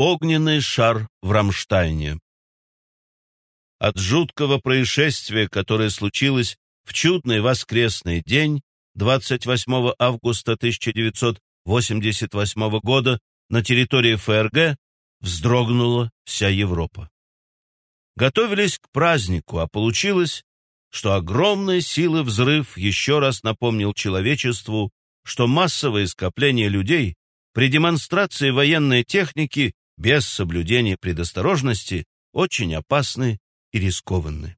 Огненный шар в Рамштайне. От жуткого происшествия, которое случилось в чудный воскресный день 28 августа 1988 года на территории ФРГ, вздрогнула вся Европа. Готовились к празднику, а получилось, что огромной силы взрыв еще раз напомнил человечеству, что массовое скопление людей при демонстрации военной техники без соблюдения предосторожности очень опасны и рискованны.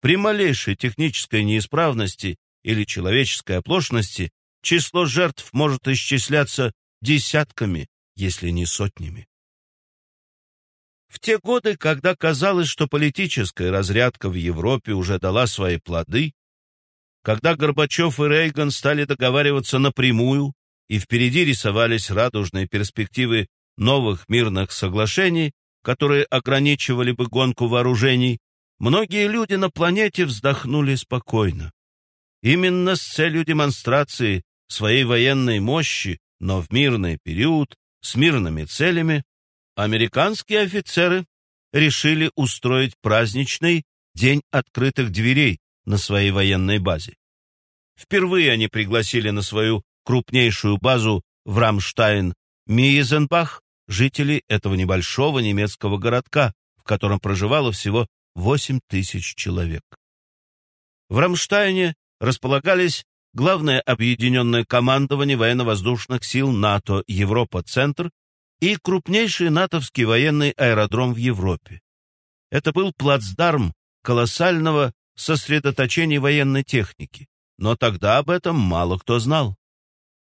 При малейшей технической неисправности или человеческой оплошности число жертв может исчисляться десятками, если не сотнями. В те годы, когда казалось, что политическая разрядка в Европе уже дала свои плоды, когда Горбачев и Рейган стали договариваться напрямую, и впереди рисовались радужные перспективы новых мирных соглашений, которые ограничивали бы гонку вооружений, многие люди на планете вздохнули спокойно. Именно с целью демонстрации своей военной мощи, но в мирный период, с мирными целями, американские офицеры решили устроить праздничный День открытых дверей на своей военной базе. Впервые они пригласили на свою крупнейшую базу в Рамштайн Миезенбах жителей этого небольшого немецкого городка, в котором проживало всего 8 тысяч человек. В Рамштайне располагались Главное объединенное командование военно-воздушных сил НАТО Европа-Центр и крупнейший натовский военный аэродром в Европе. Это был плацдарм колоссального сосредоточения военной техники, но тогда об этом мало кто знал.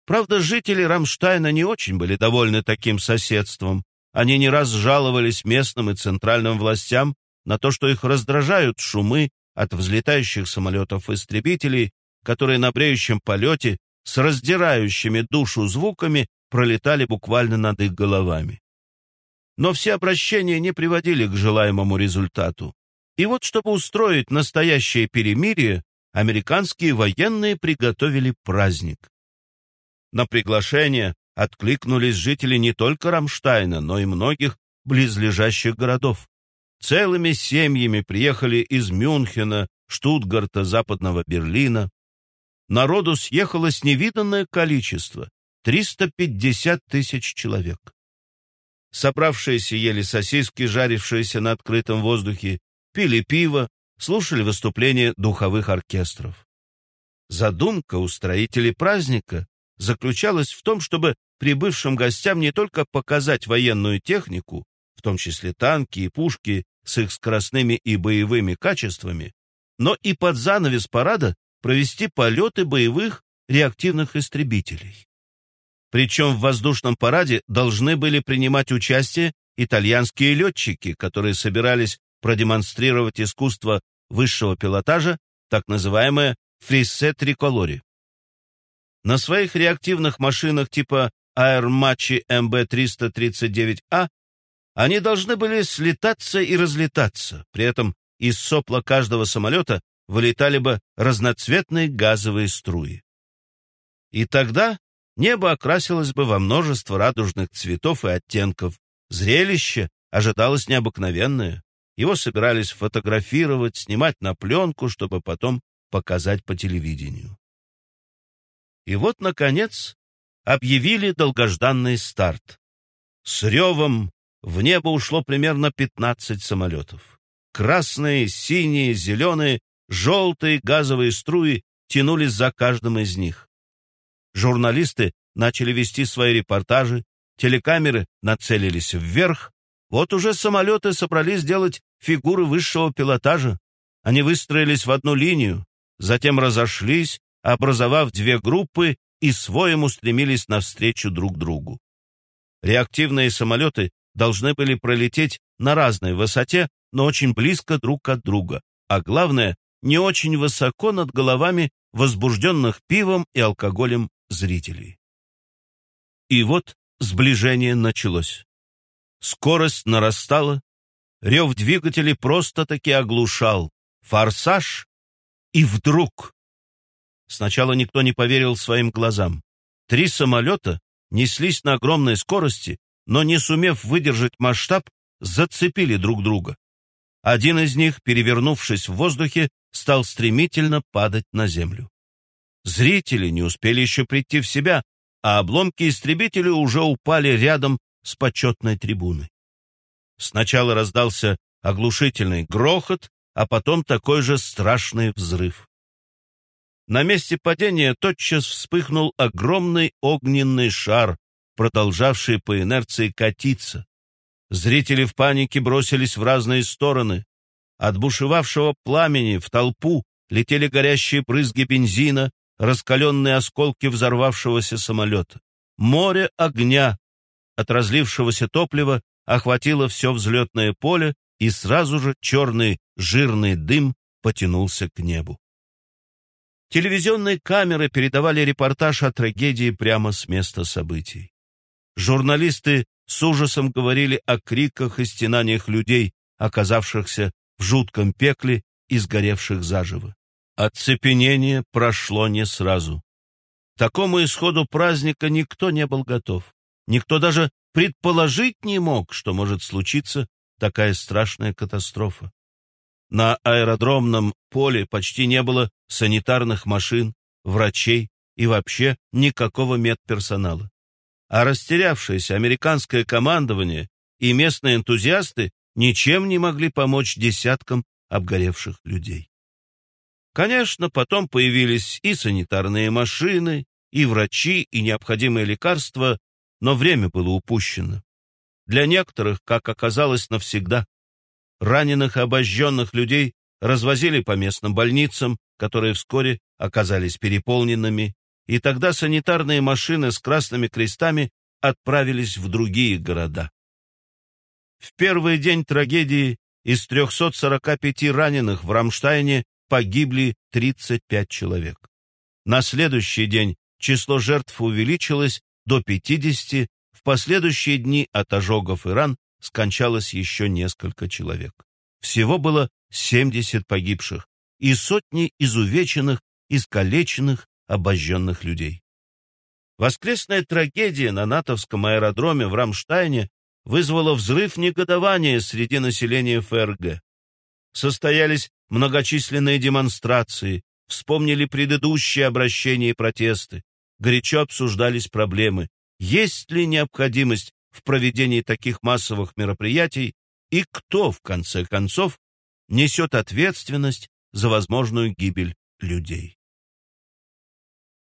Правда, жители Рамштайна не очень были довольны таким соседством. Они не раз жаловались местным и центральным властям на то, что их раздражают шумы от взлетающих самолетов-истребителей, которые на бреющем полете с раздирающими душу звуками пролетали буквально над их головами. Но все обращения не приводили к желаемому результату. И вот, чтобы устроить настоящее перемирие, американские военные приготовили праздник. На приглашение откликнулись жители не только Рамштайна, но и многих близлежащих городов. Целыми семьями приехали из Мюнхена, Штутгарта, Западного Берлина. Народу съехалось невиданное количество — 350 тысяч человек. Собравшиеся ели сосиски, жарившиеся на открытом воздухе, пили пиво, слушали выступления духовых оркестров. Задумка у строителей праздника заключалась в том, чтобы прибывшим гостям не только показать военную технику, в том числе танки и пушки с их скоростными и боевыми качествами, но и под занавес парада провести полеты боевых реактивных истребителей. Причем в воздушном параде должны были принимать участие итальянские летчики, которые собирались продемонстрировать искусство высшего пилотажа, так называемое фриссе триколори. На своих реактивных машинах типа Airmachi MB339A они должны были слетаться и разлетаться. При этом из сопла каждого самолета вылетали бы разноцветные газовые струи. И тогда небо окрасилось бы во множество радужных цветов и оттенков. Зрелище ожидалось необыкновенное. Его собирались фотографировать, снимать на пленку, чтобы потом показать по телевидению. И вот, наконец, объявили долгожданный старт. С ревом в небо ушло примерно 15 самолетов. Красные, синие, зеленые, желтые газовые струи тянулись за каждым из них. Журналисты начали вести свои репортажи, телекамеры нацелились вверх. Вот уже самолеты собрались делать фигуры высшего пилотажа. Они выстроились в одну линию, затем разошлись, образовав две группы и своем устремились навстречу друг другу. Реактивные самолеты должны были пролететь на разной высоте, но очень близко друг от друга, а главное, не очень высоко над головами возбужденных пивом и алкоголем зрителей. И вот сближение началось. Скорость нарастала, рев двигателей просто-таки оглушал. Форсаж, и вдруг Сначала никто не поверил своим глазам. Три самолета неслись на огромной скорости, но не сумев выдержать масштаб, зацепили друг друга. Один из них, перевернувшись в воздухе, стал стремительно падать на землю. Зрители не успели еще прийти в себя, а обломки истребителя уже упали рядом с почетной трибуной. Сначала раздался оглушительный грохот, а потом такой же страшный взрыв. На месте падения тотчас вспыхнул огромный огненный шар, продолжавший по инерции катиться. Зрители в панике бросились в разные стороны. От бушевавшего пламени в толпу летели горящие брызги бензина, раскаленные осколки взорвавшегося самолета. Море огня от разлившегося топлива охватило все взлетное поле, и сразу же черный жирный дым потянулся к небу. Телевизионные камеры передавали репортаж о трагедии прямо с места событий. Журналисты с ужасом говорили о криках и стенаниях людей, оказавшихся в жутком пекле и сгоревших заживо. Оцепенение прошло не сразу. Такому исходу праздника никто не был готов. Никто даже предположить не мог, что может случиться такая страшная катастрофа. На аэродромном поле почти не было санитарных машин, врачей и вообще никакого медперсонала. А растерявшееся американское командование и местные энтузиасты ничем не могли помочь десяткам обгоревших людей. Конечно, потом появились и санитарные машины, и врачи, и необходимые лекарства, но время было упущено. Для некоторых, как оказалось, навсегда. Раненых и обожженных людей развозили по местным больницам, которые вскоре оказались переполненными, и тогда санитарные машины с красными крестами отправились в другие города. В первый день трагедии из 345 раненых в Рамштайне погибли 35 человек. На следующий день число жертв увеличилось до 50, в последующие дни от ожогов и ран скончалось еще несколько человек. Всего было 70 погибших и сотни изувеченных, искалеченных, обожженных людей. Воскресная трагедия на натовском аэродроме в Рамштайне вызвала взрыв негодования среди населения ФРГ. Состоялись многочисленные демонстрации, вспомнили предыдущие обращения и протесты, горячо обсуждались проблемы, есть ли необходимость в проведении таких массовых мероприятий и кто, в конце концов, несет ответственность за возможную гибель людей.